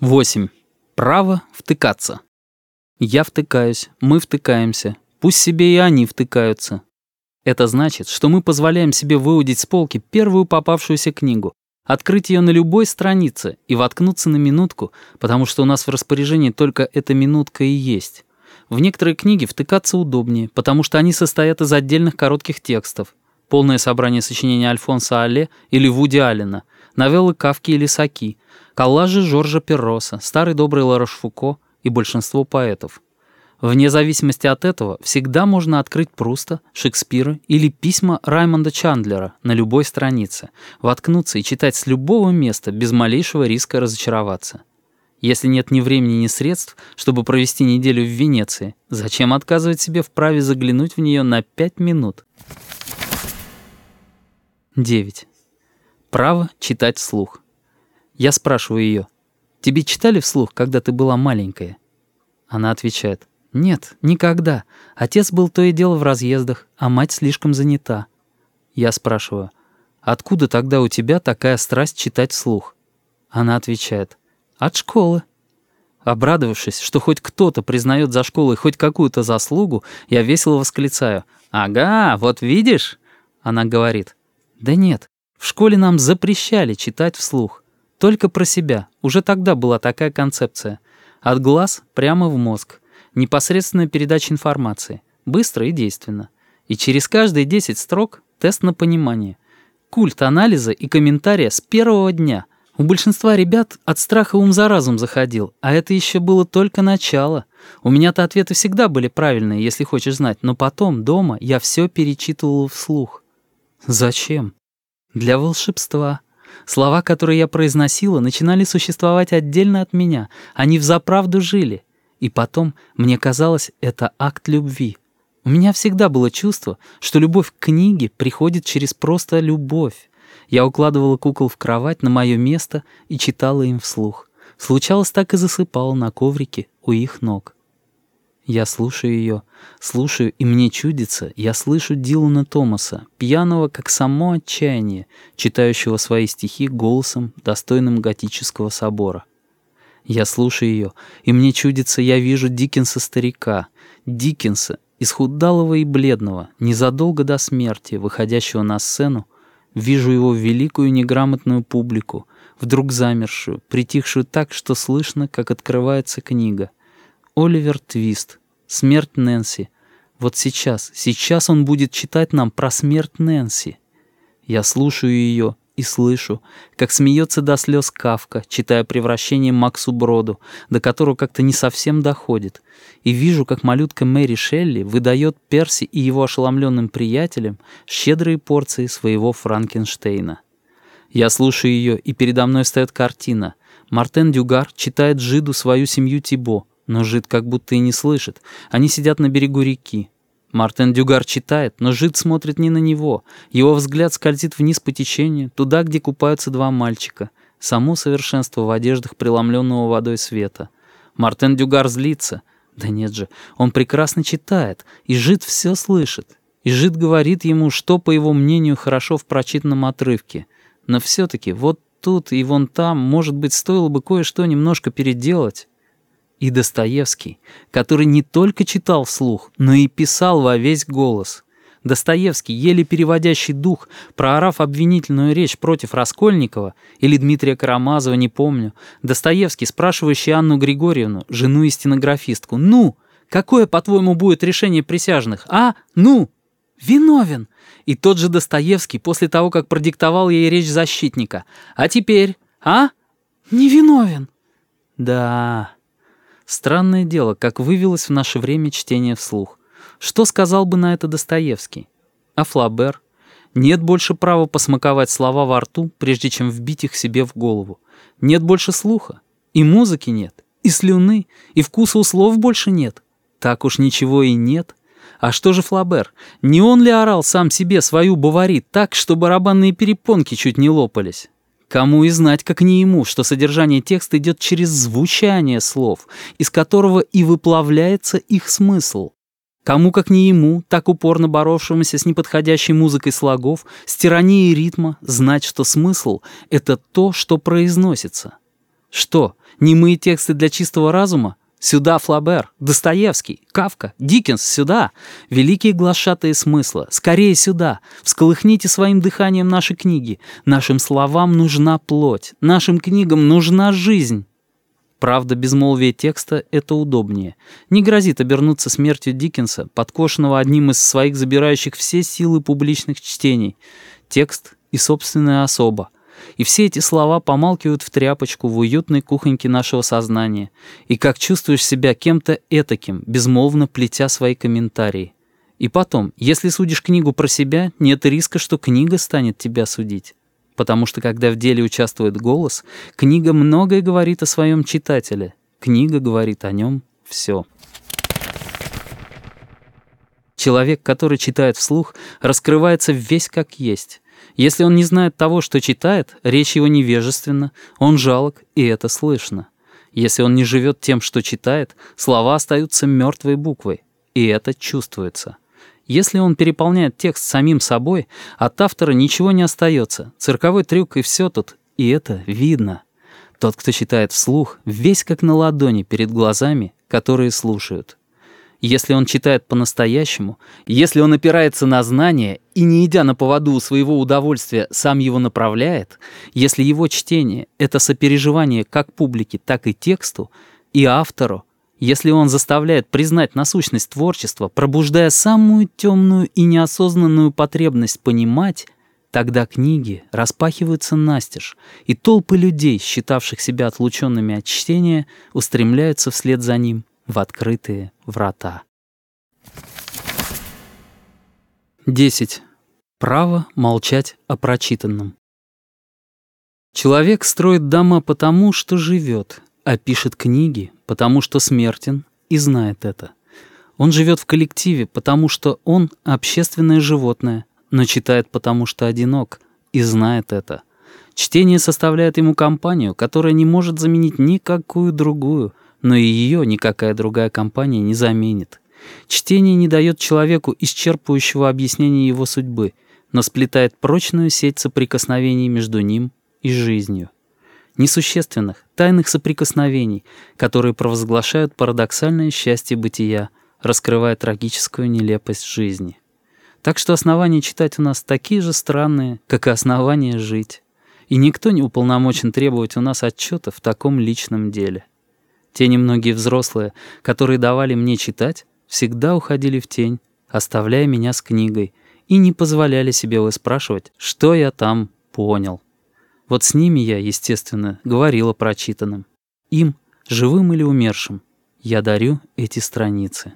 8. Право втыкаться. Я втыкаюсь, мы втыкаемся, пусть себе и они втыкаются. Это значит, что мы позволяем себе выудить с полки первую попавшуюся книгу, открыть ее на любой странице и воткнуться на минутку, потому что у нас в распоряжении только эта минутка и есть. В некоторые книги втыкаться удобнее, потому что они состоят из отдельных коротких текстов. Полное собрание сочинений Альфонса Алле или Вуди Аллена, новеллы Кавки или Саки, коллажи Жоржа Перроса, старый добрый Ларошфуко и большинство поэтов. Вне зависимости от этого, всегда можно открыть Пруста, Шекспира или письма Раймонда Чандлера на любой странице, воткнуться и читать с любого места без малейшего риска разочароваться. Если нет ни времени, ни средств, чтобы провести неделю в Венеции, зачем отказывать себе в праве заглянуть в нее на пять минут? 9. Право читать вслух. Я спрашиваю ее, «Тебе читали вслух, когда ты была маленькая?» Она отвечает, «Нет, никогда. Отец был то и дело в разъездах, а мать слишком занята». Я спрашиваю, «Откуда тогда у тебя такая страсть читать вслух?» Она отвечает, «От школы». Обрадовавшись, что хоть кто-то признает за школой хоть какую-то заслугу, я весело восклицаю, «Ага, вот видишь?» Она говорит, «Да нет, в школе нам запрещали читать вслух. Только про себя. Уже тогда была такая концепция. От глаз прямо в мозг. Непосредственная передача информации. Быстро и действенно. И через каждые 10 строк тест на понимание. Культ анализа и комментария с первого дня. У большинства ребят от страха ум за разум заходил, а это еще было только начало. У меня-то ответы всегда были правильные, если хочешь знать, но потом, дома, я все перечитывал вслух. Зачем? Для волшебства. Слова, которые я произносила, начинали существовать отдельно от меня. Они взаправду жили. И потом, мне казалось, это акт любви. У меня всегда было чувство, что любовь к книге приходит через просто любовь. Я укладывала кукол в кровать на мое место и читала им вслух. Случалось, так и засыпала на коврике у их ног. Я слушаю ее, слушаю, и мне чудится, я слышу Дилана Томаса, пьяного, как само отчаяние, читающего свои стихи голосом, достойным готического собора. Я слушаю ее, и мне чудится, я вижу Диккенса-старика, Диккенса, исхудалого и бледного, незадолго до смерти, выходящего на сцену, вижу его великую неграмотную публику, вдруг замершую, притихшую так, что слышно, как открывается книга. Оливер Твист, «Смерть Нэнси». Вот сейчас, сейчас он будет читать нам про смерть Нэнси. Я слушаю ее, и слышу, как смеется до слез Кавка, читая «Превращение Максу Броду», до которого как-то не совсем доходит, и вижу, как малютка Мэри Шелли выдает Перси и его ошеломленным приятелям щедрые порции своего Франкенштейна. Я слушаю ее, и передо мной стоит картина. Мартен Дюгар читает Жиду свою семью Тибо, но Жид как будто и не слышит. Они сидят на берегу реки. Мартен Дюгар читает, но Жид смотрит не на него. Его взгляд скользит вниз по течению, туда, где купаются два мальчика. Само совершенство в одеждах преломленного водой света. Мартен Дюгар злится. Да нет же, он прекрасно читает, и Жид все слышит. И Жид говорит ему, что, по его мнению, хорошо в прочитанном отрывке. Но все-таки вот тут и вон там, может быть, стоило бы кое-что немножко переделать и Достоевский, который не только читал вслух, но и писал во весь голос. Достоевский, еле переводящий дух, проорав обвинительную речь против Раскольникова или Дмитрия Карамазова, не помню. Достоевский, спрашивающий Анну Григорьевну, жену и стенографистку, «Ну, какое, по-твоему, будет решение присяжных? А? Ну? Виновен!» И тот же Достоевский после того, как продиктовал ей речь защитника. «А теперь? А? Не виновен!» Да... Странное дело, как вывелось в наше время чтение вслух. Что сказал бы на это Достоевский? А Флабер? Нет больше права посмаковать слова во рту, прежде чем вбить их себе в голову. Нет больше слуха. И музыки нет. И слюны. И вкуса у слов больше нет. Так уж ничего и нет. А что же Флабер? Не он ли орал сам себе свою бавари так, что барабанные перепонки чуть не лопались? Кому и знать, как не ему, что содержание текста идет через звучание слов, из которого и выплавляется их смысл. Кому, как не ему, так упорно боровшемуся с неподходящей музыкой слогов, с тиранией ритма, знать, что смысл — это то, что произносится. Что, немые тексты для чистого разума? Сюда Флабер, Достоевский, Кавка, Диккенс, сюда. Великие глашатые смысла, скорее сюда. Всколыхните своим дыханием наши книги. Нашим словам нужна плоть, нашим книгам нужна жизнь. Правда, безмолвие текста — это удобнее. Не грозит обернуться смертью Диккенса, подкошенного одним из своих забирающих все силы публичных чтений. Текст и собственная особа — и все эти слова помалкивают в тряпочку в уютной кухоньке нашего сознания. И как чувствуешь себя кем-то этаким, безмолвно плетя свои комментарии. И потом, если судишь книгу про себя, нет риска, что книга станет тебя судить. Потому что когда в деле участвует голос, книга многое говорит о своем читателе. Книга говорит о нем все. Человек, который читает вслух, раскрывается весь как есть. Если он не знает того, что читает, речь его невежественна, он жалок, и это слышно. Если он не живет тем, что читает, слова остаются мертвой буквой, и это чувствуется. Если он переполняет текст самим собой, от автора ничего не остается, цирковой трюк и все тут, и это видно. Тот, кто читает вслух, весь как на ладони перед глазами, которые слушают. Если он читает по-настоящему, если он опирается на знания и, не идя на поводу у своего удовольствия, сам его направляет, если его чтение — это сопереживание как публике, так и тексту, и автору, если он заставляет признать насущность творчества, пробуждая самую темную и неосознанную потребность понимать, тогда книги распахиваются настежь, и толпы людей, считавших себя отлученными от чтения, устремляются вслед за ним в открытые врата. 10. Право молчать о прочитанном. Человек строит дома потому, что живет, а пишет книги, потому что смертен и знает это. Он живет в коллективе, потому что он общественное животное, но читает потому, что одинок и знает это. Чтение составляет ему компанию, которая не может заменить никакую другую — но и ее никакая другая компания не заменит. Чтение не дает человеку исчерпывающего объяснения его судьбы, но сплетает прочную сеть соприкосновений между ним и жизнью. Несущественных, тайных соприкосновений, которые провозглашают парадоксальное счастье бытия, раскрывая трагическую нелепость жизни. Так что основания читать у нас такие же странные, как и основания жить. И никто не уполномочен требовать у нас отчета в таком личном деле. Те немногие взрослые, которые давали мне читать, всегда уходили в тень, оставляя меня с книгой, и не позволяли себе выспрашивать, что я там понял. Вот с ними я, естественно, говорила прочитанным. Им, живым или умершим, я дарю эти страницы.